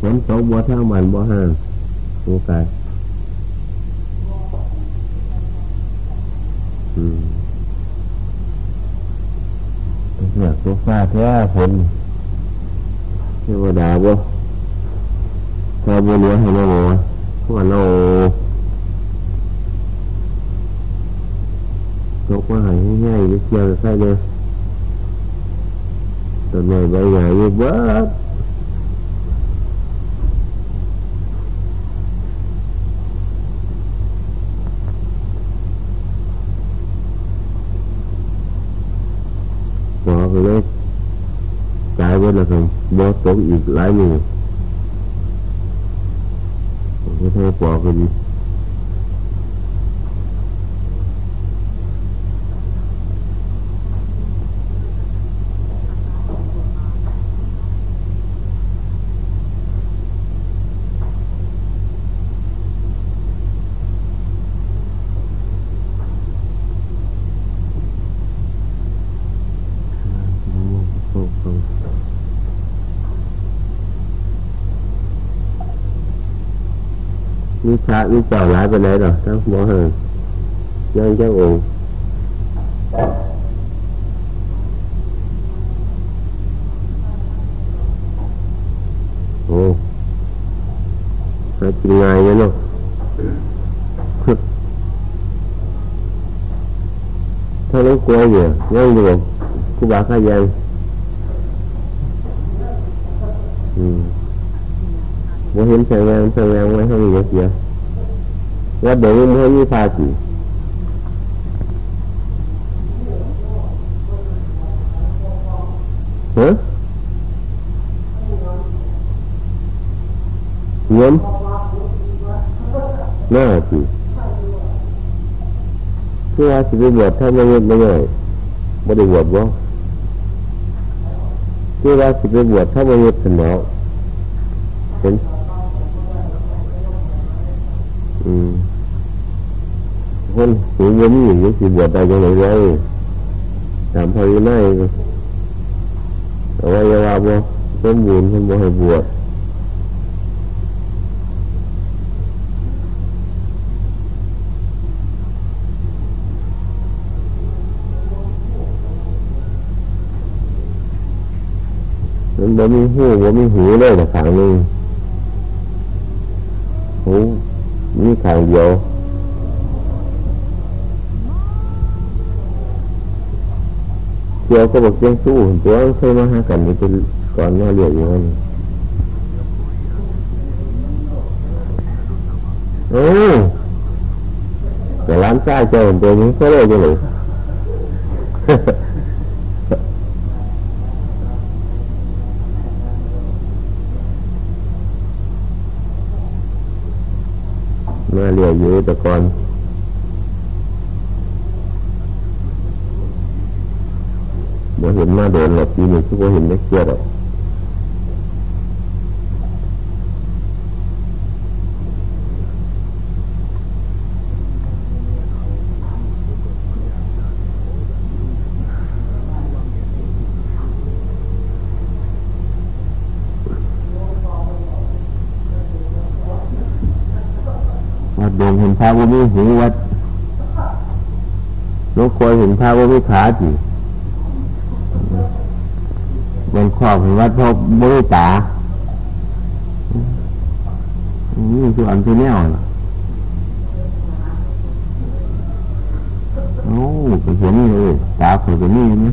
ฝนตกบัวท่ามันบัวห่างโอกาสอืมเสือกตัวฟ้าแท้ฝนเทวดาบ่พอบัวเหลือให้เราบ่วะเพว่าเราตกมาใหายง่ายๆเกี่ยวใครเลยต้นไม้ใบใหญ่เยอะเบิดปอก็เลย กลยเป็นอะไรบอตกอีกหลายมือผมก็ให้ปอก็ดี วิชาวิจารหลายไปไหนหรอทั้งหมอห่างยังเจ้าองค์โอ้หากินง่ายเลยเนาะถ้าลูกกลัวอยู่ยังอยู่กูบาข้ายังอืม ว่า เห็นแสงแรงแสงแรงไว้ให้มีเยอะว่าเดี๋ยวมันให้ยี่ภาษีฮะเงินน่าจีเพื่อสิไปบวชถ้าไม่เงินไม่เงยไม่ได้บวชบ่เพื่อสิไปบวชถ้าไม่เงินสนองเห็น คนสูงยังมีอยู่สิบวชได้ยังไงไว้ถามพอดีไนเอาไว้ยาวบ่สมบูรณ์คนบ่ให้บวชมันบ่มีหูบ่มีหูเลยแต่ขังนึงหูมีขางเดียว เกี่ยวก็บอกเจียงสู้ตัวเคยมาหากันนี่เป็นก่อนมาเรียกอย่างนี้โอ้แต่ร้านใต้เจ้าตัวนี้ก็เลยจังเลยมาเรียกอยู่แต่ก่อน บ่เห็นมาโดนหรอกปีนี้ที่บ่เห็นได้เกี่ยวหรอกวัดดงเห็นพระว่ามีหูวัดนกคอยเห็นพระว่ามีขาจี เป็นครอบเห็นวัดพบบริตานี่คืออันที่แนวน่ะโอ้ไปเห็นเลยตาเปิดนี่นะ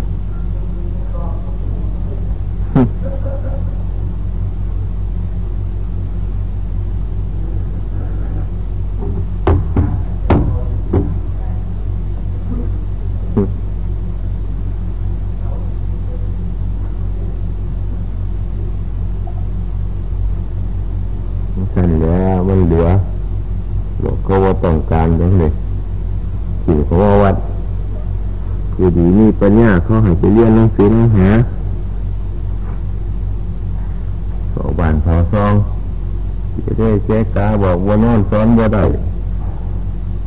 เขาให้ไปเรียนหนังสือหนังหาสอบานพอซองจะได้แจ้กาบอกว่านอนซ้อนว่าได้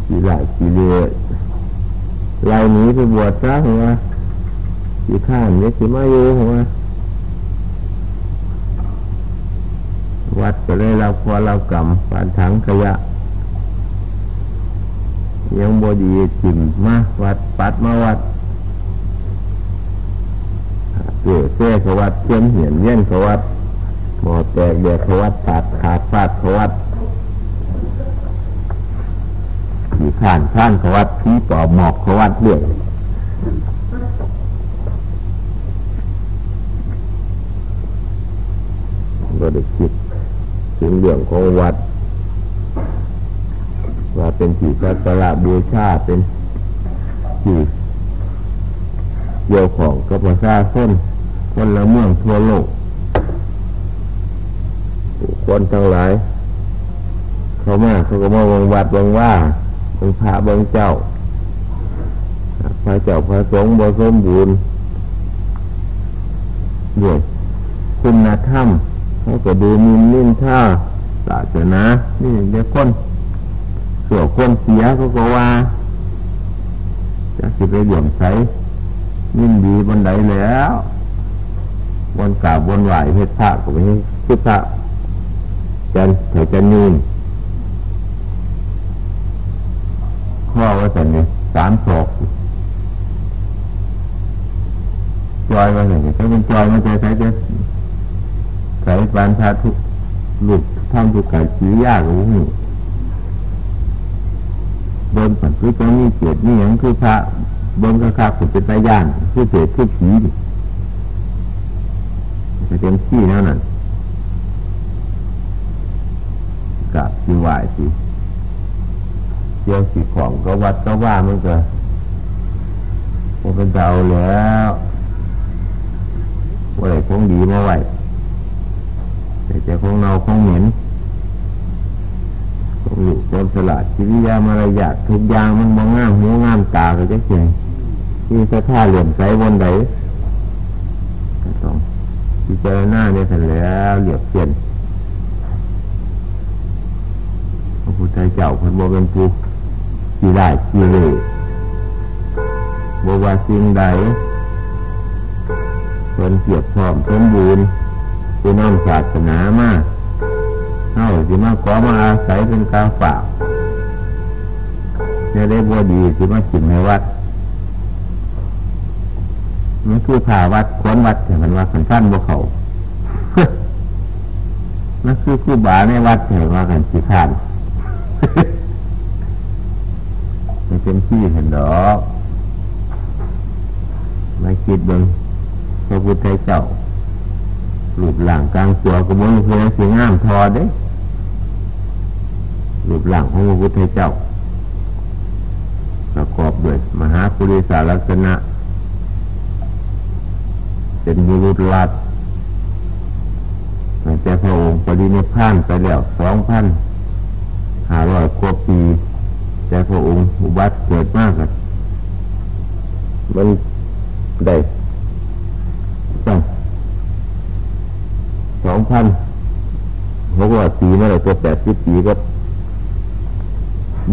กี่หลายกีเรือลายนี้ไปบวชซะหัวกีข้านเนี่ยกีมาอยู่หัววัดก็เลยเราพอเรากำปานถังขยะ ยังบดีจิมมาวัดปัดมาวัด เกลือเส้ขวัดเทียมเหียนเย็นขวัดหมอแตกเดือดขวัดตัดขาดฟาดขวัดขี่ข้านข้านขวัดผีปอบหมอกขวัดเรื่อยก็ได้คิดถึงเรื่องของวัด ว่าเป็นที่สักการะบูชาเป็นที่ เกี่ยวของกับประชาชนคนละเมืองทั่วโลกคนทั้งหลาย เขามาเขาก็มาวังวัดวังว่าวังพระวังเจ้าพระเจ้าพระสงฆ์บสมบูรณ์ด้วยคุณธรรมเขาก็ดูมินนิ่นท่าศาสนานี่เด็กคนเส่วคนเสียเขาก็ว่าจะสิไปเหลี่ยมใช้ นิ่นดีบนไดแล้วบนกาบบนไหวเพชรพระก็ไม่ใช่พุทธะจันเถจันนีนข้อว่าสันนี่สามศอกจอยมาอย่างนี้ถ้าเป็นจอยมาใจะใช้จะใส่ปานพาทุกหลุดทำทุกการชี้ยากรู้นี่เดินปัดคือจะมีเกียรติมีอย่างคือพระ เบิ้งก็คาบเป็นตาย่านคือเศษคือผีจะเป็นขี้นั่นน่ะกับสีไหวสิเจียวสีของก็วัดก็ว่ามันก็มันเป็นเดาแล้วว่าอะไรคงดีมาไหวแต่จะคงเนาคงเหม็นคงอยู่คนสลัดชีวิยามารยาททุกอย่างมันมองงามหัวงามตาก็จะเก่ง ที่สะท่าเหลี่ยมใสวนใดก็ต้องพิจารณาเนี่ยเสร็จแล้วเหลียบเปลี่ยนพระพุทธเจ้าพันโมเป็นผู้ที่ได้ที่เลยบอกว่าสิ่งใดคนเกียรติพร้อมสมบูรณ์ผู้นำศาสนามากเข้าสิมาขอมาอาศัยเป็นกาฝากจะได้บวดีสิมาจิมในวัด นคือผ่าวัดขวนวัดแต่มันว่าขันท่านบวเขานั่นคือคือบาในวัดแต่ว่ากันสีขานไม่เป็นที่เห็นดอกไม่คิดเบิ่งพระพุทธเจ้าหลุดหลังกลางตัวกระมวลเพื่อสีงามทอเด้หลุดหลังของพระพุทธเจ้าประกอบด้วยมหาปุริสาลักษณะ เป็นบุรุษลัดแต่พระองค์ปรินิพพานไปแล้วสองพันห้าร้อยกว่าปี แต่พระองค์อุบัติเกิดมากอะมันได้ต้งสองพันหกร้อยปีเมื่อไรตัวแปดสิบปีก็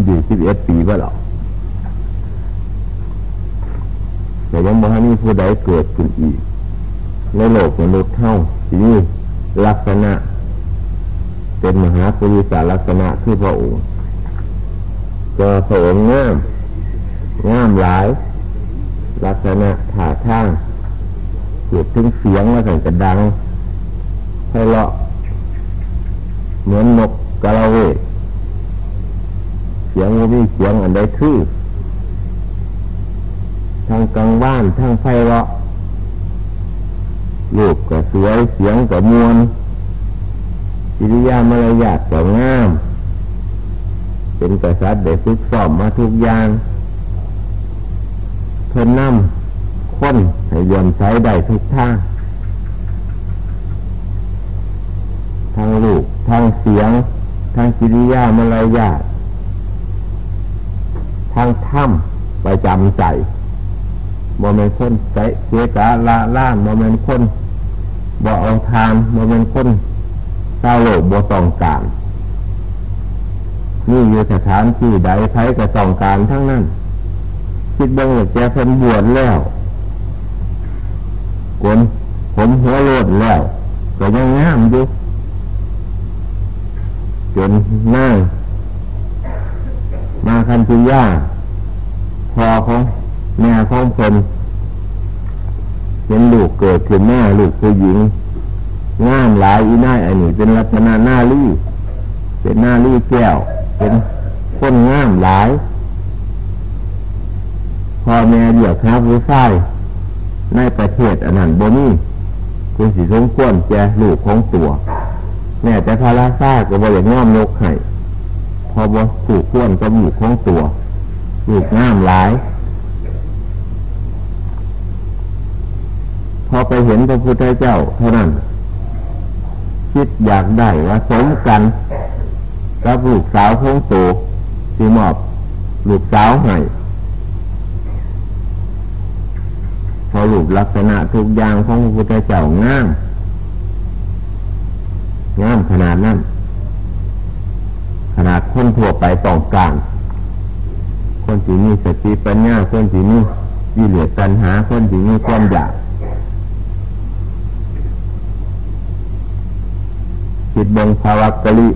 อยู่สิบเอ็ดปีว่าหรอแต่ยังบ่ให้มีผู้ใดเกิดขึ้นอีก ในโลกมนุษย์เท่าที่นี่ลักษณะ เป็นมหาปุริสาลักษณะที่พระองค์จะพระองค์งามงามหลาย ลักษณะถ่าทางเกิดถึงเสียงว่าสั่งกระดังไพเราะเหมือนนกกระเวกเสียงวิเสียงอันใดคือทางกลางบ้านทางไพเราะ ลูกก็สวยเสียงก็มวลจิริยามารยาทก็งาม เป็นกษัตริย์ได้ฝึกซ้อมมาทุกอย่าง เพิ่นนำคนให้ยอมใช้ได้ทุกท่าทางลูกทางเสียง ทางจิริยามารยาททางถ้ำไปจำใจ โมเมนคนใจเสียกาละล่านโมเมนคนบ่เอาทานโมเมนคนเศร้าโลกบ่ต้องการนี่อยู่สถานที่ใดใครก็ต้องการทั้งนั้น คิดเบื้องแกเพิ่นบวชแล้วกนผมหัวโลดแล้ว ก็ยังงามอยู่จนนั่งมาคันตุย่าพอของ แม่ของคนเห็นลูกเกิดขึ้นแม่ลูกผู้หญิงงามหลายอีน่ายอันนี้เป็นลักษณะหน้าลี่เป็นหน้าลี่แก้ว เป็นคนงามหลายพอแม่เดียวครับผู้ชายในประเทศอันนั้นบ่มีคุณสิสงควรแจลูกของตัว แม่แต่พาราซาก็บ่อยากง่อมยกให้พอบ่ถูกควรกับลูกของตัวลูกงามหลาย อไปเห็นพระพุทธเจ้าเท่านั้น คิดอยากได้ว่าสมกันกับลูกสาวของตัวที่มอบลูกสาวให้พอรูปลักษณะทุกอย่างของพระพุทธเจ้างามงามขนาดนั้น ขนาดคนทั่วไปต้องการ คนที่มีสติปัญญา คนที่มีวิเหลือตัณหา คนที่มีความอยาก จิตบงภาวะกะลิ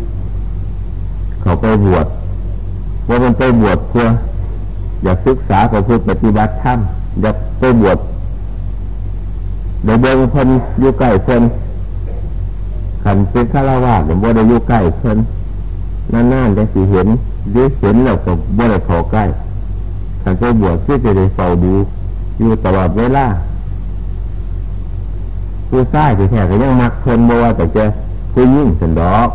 เขาไปบวชว่ามันไปบวชเพื่อ อยากศึกษาประพฤติปฏิบัติธรรมอยากไปบวชเดี๋ยวเบิ่งคนอยู่ใกล้คนขันเป็นฆราวาสหรือว่าได้อยู่ใกล้คนนานๆจะสิเห็นหรือเห็นแล้วก็บ่ได้เข้าใกล้ขันไปบวชเพื่อจะได้เฝ้าดู อยู่ตลอดเวลาผู้ชายที่แท้ก็ยังมักคนบ่ว่าแต่จะ ผู้ยิ่งสันดอก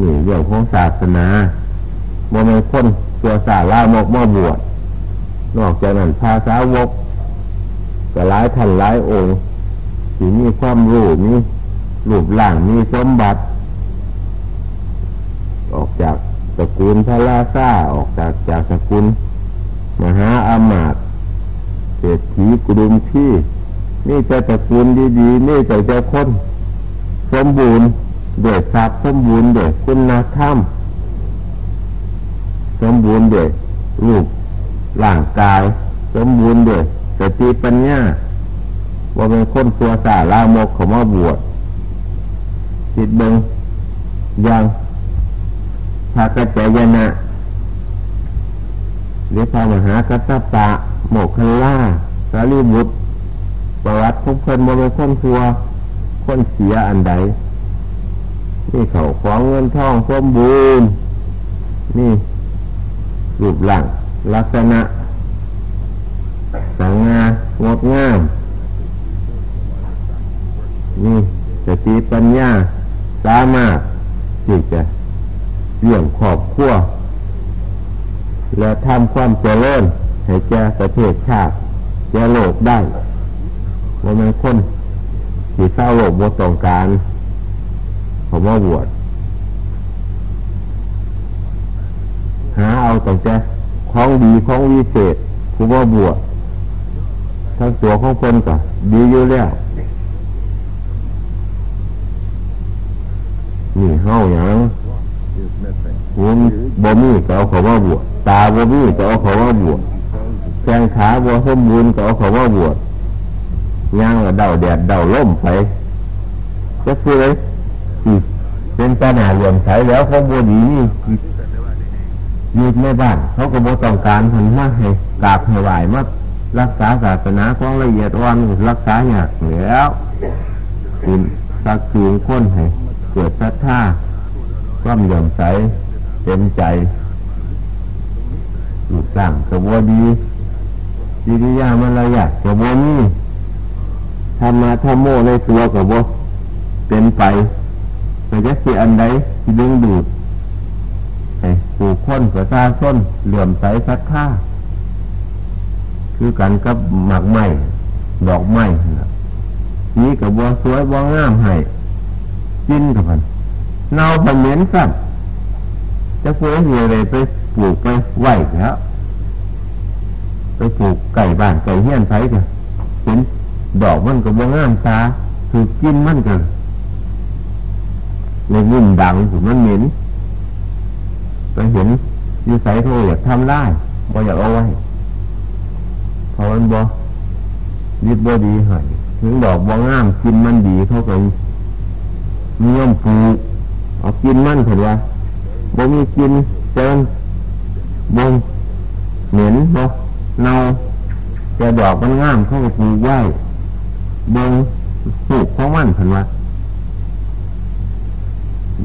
นี่เรื่องของศาสนาโมเมนคนตัวสาลามกมาบวชนอกจากนั้นภาษาวกก็หลายท่านหลายองค์ที่มีความรู้มีรูปร่างมีสมบัติ ออกจากสกุลพระลาซาออกจากจากสกุลมหาอามาตย์เศรษฐีกรุงที่นี่จะตระกูลดีๆนี่จะเจ้าคน สมบูรณ์ด้วยทรัพย์สมบูรณ์ด้วยคุณธรรมสมบูรณ์ด้วยรูปร่างกาย สมบูรณ์ด้วยสติปัญญาว่าเป็นคนตัวสาลามกของมาบวชจิตเบิงยังพากระจายนะหรือพามหากัตตปะโมกคัลล่าสารีบุตรประวัติของเพิ่นบ่เป็นคนทัว คนเสียอันใดนี่เขาของเงินทองสมบูรณ์นี่รูปร่างลักษณะสังงางดงาม นี่สติปัญญา สามารถที่จะเลี้ยงครอบครัวและทำความเจริญให้แก่ประเทศชาติแก่โลกได้ว่ามันคน ที่เศร้าโลกบต้องการผมว่าบวชหาเอาตั้งแต่ของดีของวิเศษผมว่าบวชทั้งตัวของคนก็ดีอยู่แล้วนี่เฮาอย่างหูบ่มีก็เอาเขาว่าบวชตาบ่มีก็เอาเขาว่าบวชแข้งขาบ่สมบูรณ์ก็เอาเขาว่าบวช ย่างละเดาแดดเดาล่มไปก็คือเลยเป็นปัญหาเหลื่อมใสแล้วเขาบ่ดีนี่ยู่ในบ้านเขาก็บ่ต้องการผลมาให้กราบให้ไหวมารักษาศาสนาของละเอียดอ่อนรักษาอยางแล้วคุณสักคืนค้นให้เกิดศรัทธาความเหลื่อมใสเต็มใจอยู่สร้งกระบวดีจิริยามารยาทกระบวนี้ ธรรมะธรรมโมในตัวกระบว่เป็นไปแต่จะสิอันใดที่ดึงดูดให้ผู้คนประชาชนเหลื่อมใสศรัทธาคือกันกับหมากไม้ดอกไม้สีกับบัวสวยบัวงามให้กินกับมันเนาพันเหม็นสัตว์จะพูดให้เลยไปปลูกไปไหวแล้วไปปลูกไก่บ้านไก่เฮี้ยนไผ่กันเห็น ดอกมันกับบัวงามตาคือกินมันกันในวุ่นดังถือมันเหม็นไปเห็นยูใส่โทอยากทำได้บ่อยากเอาไว้พอมันบ่ยึดบ่ดีให้ถึงดอกบ่งามกินมันดีเขาก็นิยมปลูกเอากินมันเห็นว่าบ่มีกินเจินบงเหม็นบ่เน่าแต่ดอกมันงามเขาก็ปลูกไว้ บงสูกของมันเห็นว่า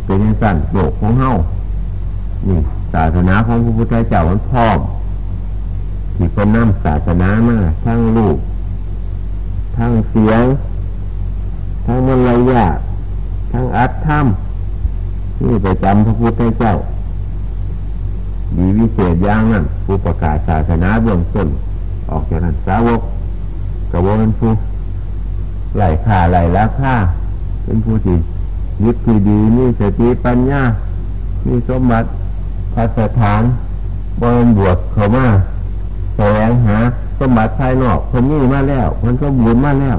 เป็นยังสั่นโลกของเฮานี่ศาสนาของพระพุทธเจ้ามันพร้อมที่เป็นน้ำศาสนามาทั้งลูก ทั้งเสียง ทั้งมลายาทั้งอัตถ้ำนี่ไปจำพระพุทธเจ้า ดีวิเศษอย่างนั้นผู้ประกาศศาสนาเบื้องต้นออกจากนั้นสาวกกระวนผู้ ไหลข่าไหลละข่าเป็นผู้ที่ยึดที่ดีมีสติปัญญามีสมบัติพระสถานบริบวชเขามาแสวงหาสมบัติภายนอกคนนี้มาแล้วคนสมบูรณ์มาแล้ว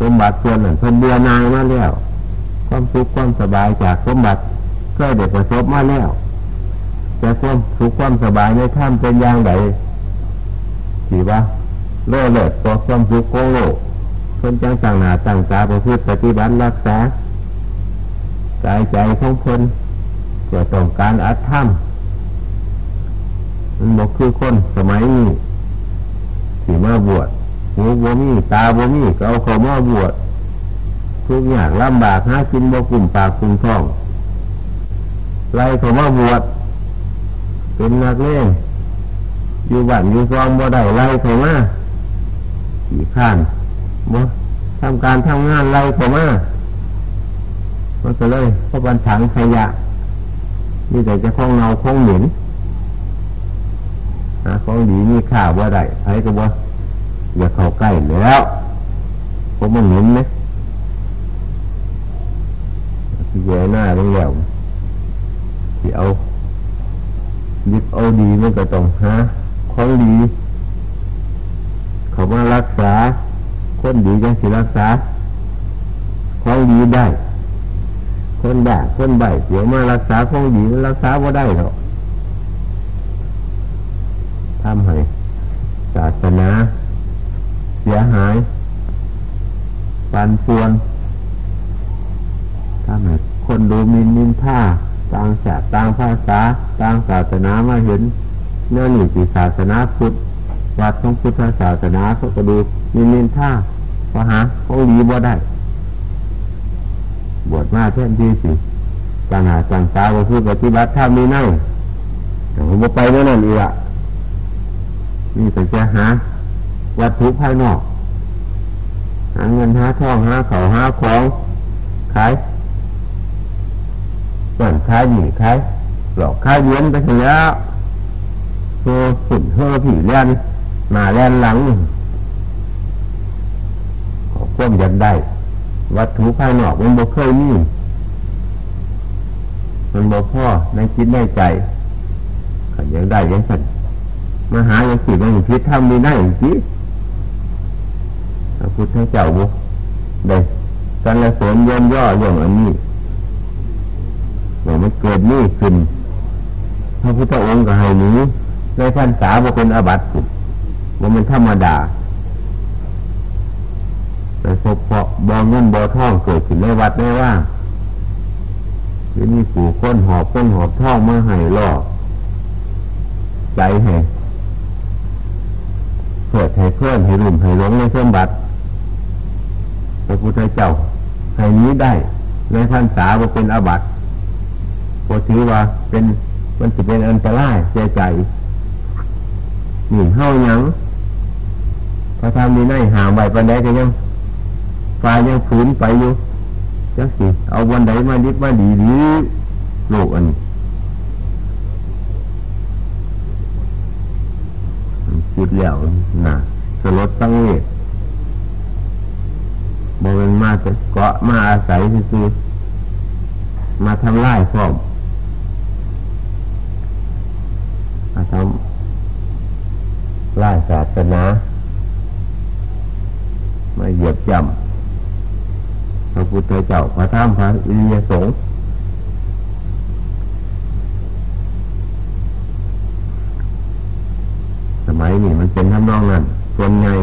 สมบัติส่วนนั้นคนเบื่อนายมาแล้ว ความสุขความสบายจากสมบัติก็ได้ประสบมาแล้วแต่ความสุขความสบายในถ้ำเป็นอย่างไรถือว่า โลดเลิศตัวความสุขของโลกคนจังต่างหนาต่างตาประพฤติปฏิบัติรักษากายใจของคนเพื่อต้องการอัดถ้ำมันบอกคือคนสมัยนี้ที่มาบวชหูบ่มีตาบ่มีก็เอาเขามาบวชทุกอย่างลำบากหากินบ่กลุ่มปากกลุ่มท้องไล่เขามาบวชเป็นนักเล่นอยู่บ้านอยู่ซองบ่ได้ไล่เขามา ขี่ข้านบ่ทำการทำงานไล่เขามามันก็เลยเพราะบันถังขยะนี่แต่จะคล้องเงาคล้องเหม็นหาของดีมีข่าวว่าได้ใครก็บ่อย่าเข้าใกล้แล้วผมมันเหม็นไหมที่แย่หน้าเรียวที่เอายึดเอาดีมันก็ต้องหาของดี เขามารักษา คนดีจังสิรักษาของดีได้ คนด่าคนใบเดี๋ยวมารักษาของดีมันรักษาว่าได้หรอกทำให้ศาสนา เสียหายปันส่วนทำให้คนดูมินนินท่าต่างศาสต่างภาษาต่างศาสนามาเห็นเนื้อหนีศาสนาพุทธ วัดของพุทธศาสนาเขาก็ดูมินินท่าพอหาของดีบ่ได้ บวชมาแท่ดีสิต่างหาต่างตาก็คือปฏิบัติธรรมนี่นั่งแต่ผมไปเมื่อนั้นอีกอะนี่แต่จะหา วัตถุภายนอก หาเงินหาทองหาเขาหาของขายส่วนขายหนีขายหลอกขายเลี้ยนไปถึงแล้วโซ่ฝุ่นเฮ่อผีเลียน มาแลนหลังควบอยากได้ วัตถุภายนอกมันบ่เคยมีมันบ่พ่อในคิดในใจขันยังได้ยังสั่นมาหาอย่างสิมันพิษทำมีได้อย่างสิพระพุทธเจ้าบุเด็กกันละสนย่นย่อเรื่องอันนี้ว่ามันเกิดนี่ขึ้น พระพุทธองค์ก็ให้นี้ในท่านสาวเป็นอาบัติ ว่ามันธรรมดาแต่พบเพาะบอเงินบอท่องเกิดขึ้นในวัดไม่ว่าหรือมีปู่ค้นหอบค้นหอบท่องมาให้ล่อใจให้เพื่อให้เพื่อนให้รุ่มให้หลงในสมบัติพระพุทธเจ้าให้นี้ได้ ในท่านสาวเป็นอบัติพอถือว่าเป็นมันจะเป็นอันตรายใจใจหนีเฮายัง พอทำนี้ในหามใบปันไดก็ยังไฟยังฝืนไปอยู่จักสิเอาวันใดมาดิบมาดีหรือโลกอันคิดแล้วนะสลดตั้งเวทบริเวณมาจะเกาะมาอาศัยคือมาทำลายพร้อมมาทำลายศาสนา มาเหยียบย่ำพระพุทธเจ้าพระธรรมพระอิริยสงฆ์สมัยนี้มันเป็นทำนองนั้นส่วนใหญ่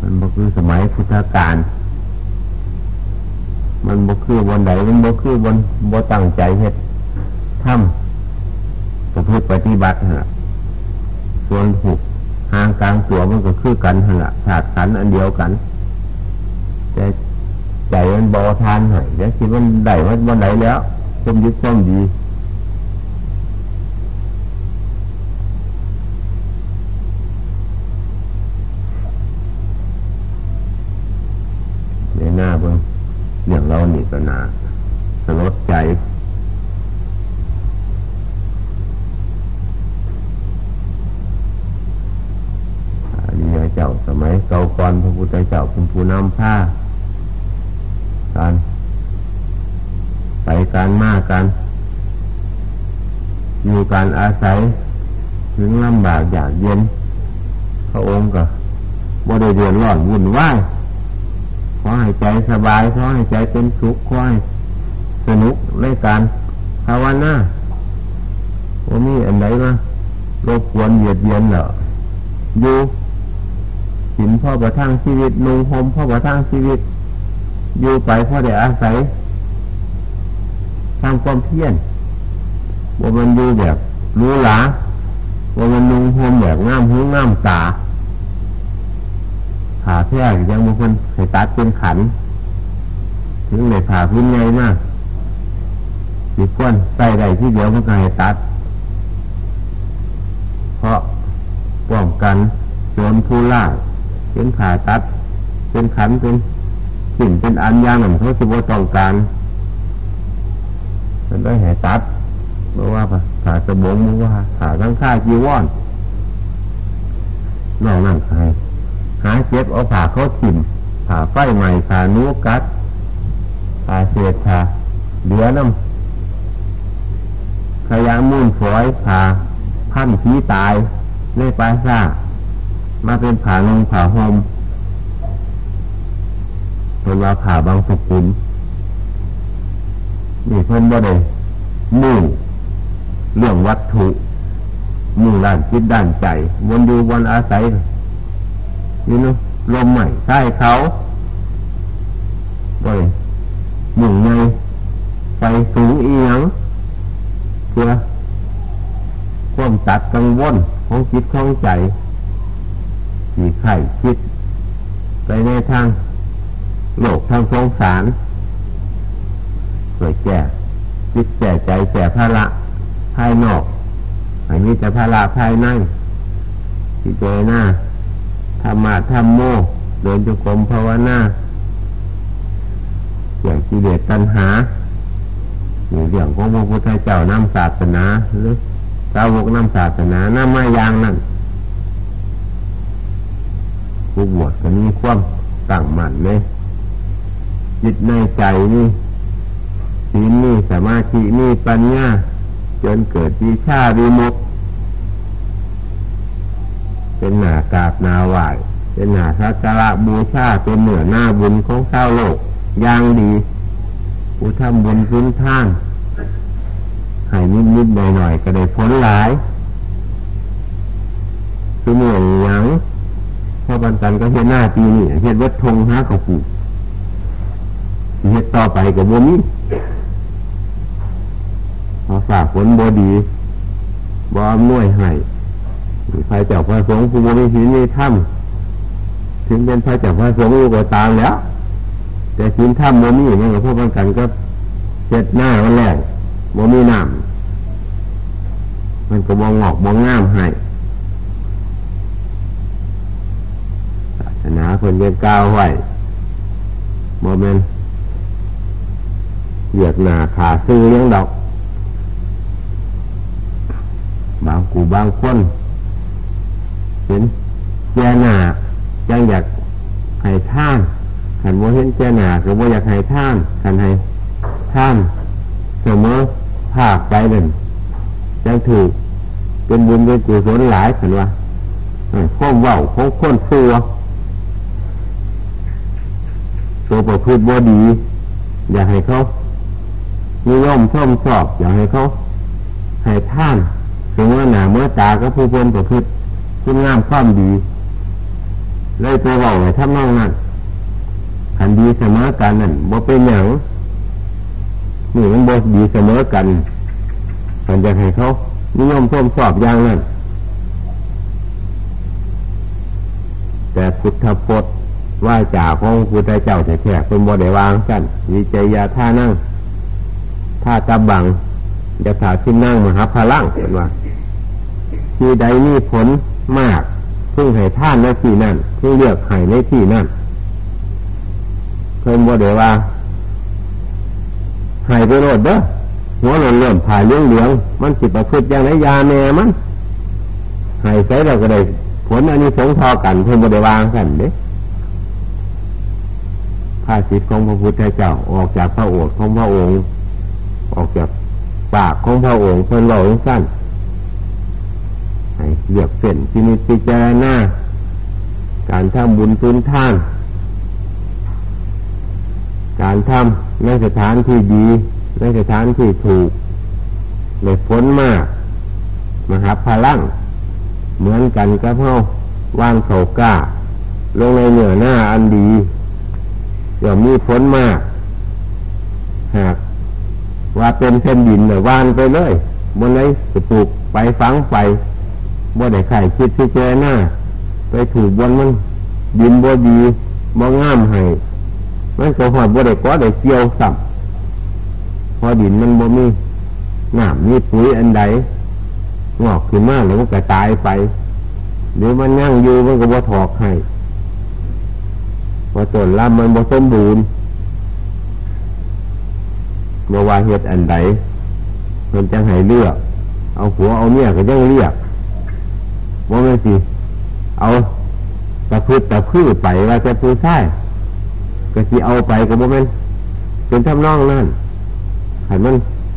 มันบคือสมัยพุทธกาลมันบ่คือบนไหนมันบ่คือบนบ่ตั้งใจเฮ็ดทำประพฤติปฏิบัติฮะส่วนหุก ห่างกลางตัวมันก็คือกันฮะฉาดขันอันเดียวกัน แต่ใจมันบอทานหายแล้วคิดว่าได้ว่าวันไหนแล้วควมยึดความดีในหน้าเบิ่งเรื่องเราหนีก็นาสลดใจอริยเจ้าสมัยเก่าก่อนพระพุทธเจ้าเป็น ผู้นำผ้าการไปการมาการอยู่การอาศัยถึงลำบากอยากเย็น พระองค์ก็บ่ได้เดือดร้อนวุ่นวายขอให้ใจสบายขอให้ใจเป็นสุขขอให้สนุกในการภาวนาว่ามีอันไหนมา รบกวนเหยียดเย็นเหรออยู่ สินพ่อประทังชีวิตนุ่งห่มพ่อประทังชีวิต อยู่ไปพ่อได้อาศัยทำความเพียรว่ามันอยู่แบบรู้หลาว่ามันนุ่งห่มแบบง่ามหูง่ามตาผ่าแพร่ยังบางคนให้ตัดเป็นขัน ถึงในผ่าพื้นใหญ่มากสิก้นใส่ใดที่เดียวมันก็ให้ตัด เพราะป้องกันโจรผู้ล่า เป็นผ่าตัด เป็นขันเป็นสิ่งเป็นอันยางหนึ่งเขาสิบต้องการมันได้ให้ตัดเพราะว่าผ่าสบงเพราะว่าผ่าทั้งค่าจีวรนนอกนั่นใครหาเจ็บเอาผ่าเขาถิ่มผ่าไฟใหม่ผ่านูกัดผ่าเศษผ่าเหลือน้ำขยะมูลฝอยผ่าพันผีตายในปลาซ่า มาเป็นผ่าลงผ่าหมเป็นว่าผ่าบางสกุลนี่เพิ่นบ่ได้มุ่งเรื่องวัตถุมุ่งด้านคิดด้านใจ วนอยู่วันอาศัยนี่เนาะลมใหม่ใต้เขาโดยหนึ่งในไปสูงเอียงเพื่อความตัดกังวลของจิตของใจ ที่ไข่คิด ไปในทางโลกทางสงสารเกิดแก่จิตแก่ใจแก่ภาระภายนอกอันนี้จะภาระภายในที่เจหน้าธรรมะธรรมโมเดินจุกรมภาวนาอย่างกิเลสตัณหาในเรื่องของพระพุทธเจ้านำศาสนาหรือสาวกนำศาสนานำมาอย่างนั้น ผู้บวชก็มีความตั้งมั่นเลยจิตในใจนี่ศีลนี่สมาธินี่ปัญญาจนเกิดวิชาวิมุตเป็นหนากาบนาไหวเป็นหนาสักการะบูชาเป็นเหนือหน้าบุญของชาวโลกอย่างดี อุทำบุญพื้นท่านให้นิดนิดหน่อยหน่อยก็ได้ผลหลายคือเหนื่อยยัง พอบันกันก็เห็นหน้าปีนี่เห็นวัดทงห้าเขาปูเห็นต่อไปกับบุนี้พอฝากผลบดีบอมน่วยให้ใครเจ้าพระสงฆ์ผู้บริสุทธิ์ในถ้ำถึงเป็นพระเจ้าพระสงฆ์อยู่ก็ตามแล้ว แต่สินถ้ำโมมี่นี่พวกมันกันก็เจ็ดหน้าวันแรกโมมี่น้ำมันก็มองงอกมองงามให้ ศาสนาคนเป็นก้าวไหวโมเมนเหยียดหนาขาซื้อเลี้ยงดอก บางกูบางคนเห็นแก่หนายังอยากให้ท่านขันโมเห็นแก่หนาก็โมอยากให้ท่านขันให้ท่านเสมอภาคไปหนึ่งยังถือเป็นบุญเป็นกุศลหลายขันว่าข้อมว่าข้อค้นตัว ตัวประพฤติบ่ดี อย่าให้เขานิยมชมชอบ อย่าให้เขาให้ท่านถึงว่าหนาเมื่อตาก็ผู้คนประพฤติคุณงามความดีเลยไปบอกไว้ทำนนองนั้นขันดีเสมอกันนั่นบ่เป็นอย่างนี่มันบ่ดีเสมอกันมันจะให้เขานิยมชมชอบอย่างนั้นแต่พุทธพจน์ ว่าจ่าของพุทธเจ้าแท้ๆเป็นบ่ได้วางกันวิจัยยาท่านั่งท่าตะบังจะถาที่นั่งมหาพลังเห็นว่าที่ใดมีผลมากพึ่งให้ท่านในที่นั่นพึ่งเลือกให้ในที่นั่นเพิ่นบ่ได้ว่าให้ไปโรดเด้อหัวหล่นเลื่อมผ่ายเลี้ยงเหลือง มันสิประพฤติอย่างไรยาแม่มันให้ใส่เราก็ได้ผลอันนี้สงทอกันเพิ่นบ่ได้วางกันเด้ ภาสิทธิ์ของพระพุทธเจ้าออกจากพระโอษฐ์ของพระองค์ ออกจากปากของพระองค์เพิ่นเล่าสั้นให้เลือกเส้นที่นิพิจารณาการทำบุญทุนท่าน การทำในสถานที่ดี ในสถานที่ถูกได้ผลมาก มหาพลัง เหมือนกันกับเฮาวางเขาก้า ลงในเหนือหน้าอันดี ยวมีผลมาก หาก ว่าเป็นแผ่นดินเนี่ยวานไปเลยบนไหนจะปลูกไปฝังไปบ่ได้ไข่คิดที่เจหน้า ไปถูกบนมัน ดินบ่ดีบ่งามให้มันก็หอดบ่ได้ก็ได้เกี่ยวสับพอดินมันบ่มีน้ำมีปุ๋ยอันใดงอกขึ้นมาแล้วมันก็ตายไป หรือมันยั่งอยู่มันก็บ่ถอกให้ พอต้นลำมันบ่สมบูรณ์เมื่อว่าเฮ็ดอันใดมันจะให้เลือก เอาผัวเอาเมียก็ยังเรียกว่าไม่สิเอาตะพืชตะพืชไปว่าจะพืชใช่ก็สิเอาไปก็บ่แม่นเป็นทำนองนั่นขันมัน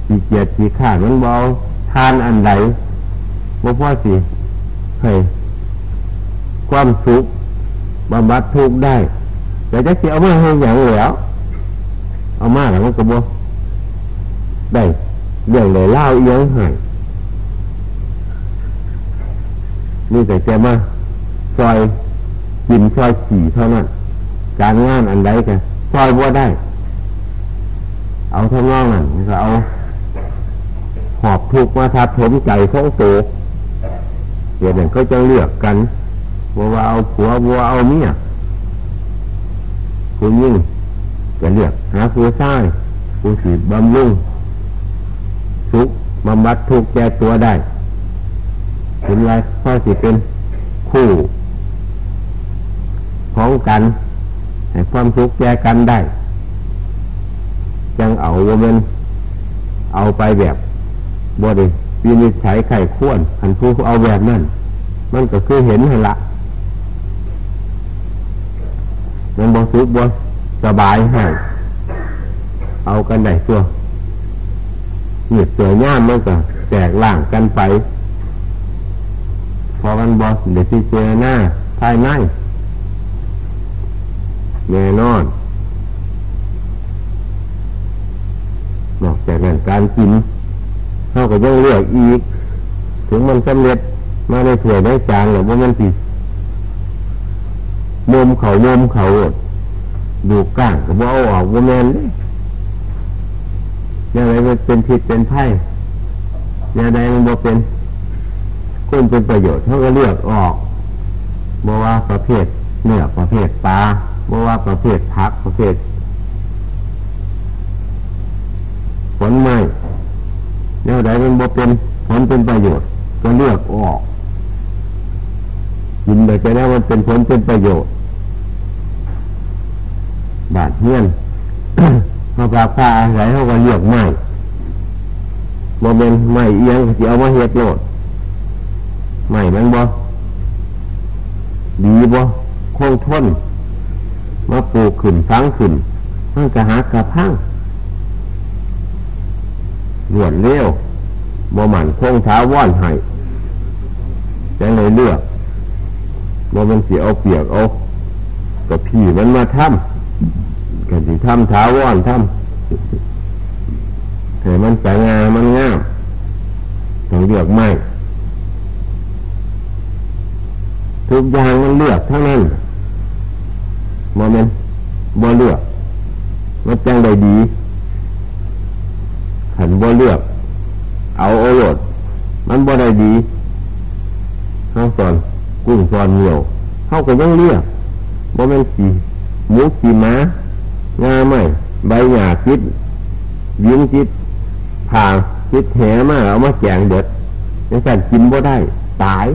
สีเกียดสีขาดมันเบาทานอันใดบ่พ่อสิให้ความสุขบำบัดทุกข์ได้ แต่จะสิเอามาให้อย่างแล้วเอามาแล้วมันก็บ่ได้เรื่องเลยเล่าเอียงให้นี่แต่จะมาซอยกินซอยขี่เท่านั้นการงานอันใดกันซอยบัวได้ เอาท่านองนั่นก็เอาหอบทุกมาทับถมใจของโตเดี๋ยวนี้เขาจะเลือกกันว่าเอาผัวบัวเอาเมีย ผู้ยิ่งจะเลือกหาผู้ชายผู้สีบบำรุงทุกบำบัดทุกแก่ตัวได้เห็นว่าพ่อสิเป็นคู่ของกันให้ความทุกข์แก่กันได้ จังเอาว่ามันเอาไปแบบบดีวินิจฉัยไข่ข้วนหันผู้เอาแบบนั้น มันก็คือเห็นหันละ มันบอสุกบอสบายให้ เอากันได้ตัวเหยียดเสือย่ามมันก็แตกล่างกันไป พอกันบอสเดี๋ยวที่เจอหน้าภายในแน่นอนนอกจากนั้นการกินเท่ากับยังเลือกอีก ถึงมันสำเร็จมาในถ้วยในจานหรือว่ามันติ มุมเขามุมเขาดูก้างกับว่าเอาออกว่าแมนเลยอย่างไรมันเป็นผิดเป็นไพ่อย่างไรมันบ่เป็นคุณเป็นประโยชน์เขาก็เลือกออกบอกว่าประเภทเนื้อประเภทปลาบอกว่าประเภทพักประเภทผลไม้อย่างไรมันบ่เป็นผลเป็นประโยชน์ ก็เลือกออก ยินเลยไปแล้วมันเป็นผลเป็นประโยชน์ บาดเฮียนมาปลาผ้าอะไรเขาก็เลือกไม้โมเมนไม้เอียงจะเอามาเฮ็ดโลดไม้มันบ่ดีบ่คงทนมาปลูกขึ้นฟังขึ้นมันกระหักกระพังรวดเร็วบ่หมันคงเท้าว่อนให้จะเลยเลือก บ่มันเสียเอาเปียกเอากับพี่มันมาทำกันสิทำท้าว่อนทำให้มันสงามันงามต้องเลือกไม่ทุกอย่างมันเลือกเท่านั้นโมเมนบ่เลือกมันจังได้ดีขันบ่เลือก เอาโอรสมันบ่ได้ดีเขาสอน กุ้งสอนเหนียวเขาก็ยังเลือกบ่แม่นสีหมูสีม้างาไม่ใบหญ้าคิดยิงคิดผ่าคิดแหมาเอามาแจงเด็ดในการกินบ่ได้ ตาย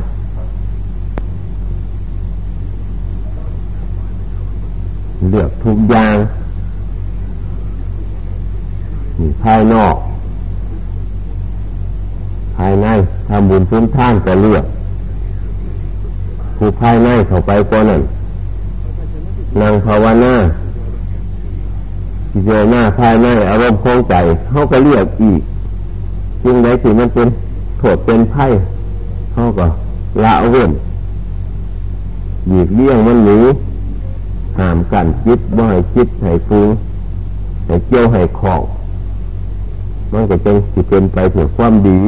เลือกทุกอย่างนี่ภายนอก ภายในทำบุญพื้นท่านก็เลือก ผู้ภายในเข้าไปกว่านั้นนางภาวนาพิจารณาภายในอารมณ์คงใจเขาก็เลือกอีกจึงไดที่มันเป็นโทษเป็นไพ่เขาก็ละเว้นหยีกเลี่ยงมันหนีห้ามกันคิดบ่าให้คิดให้ฟุ้งให้เกี่ยวให้ของมันก็จะสิเป็นไปเพื่อความดี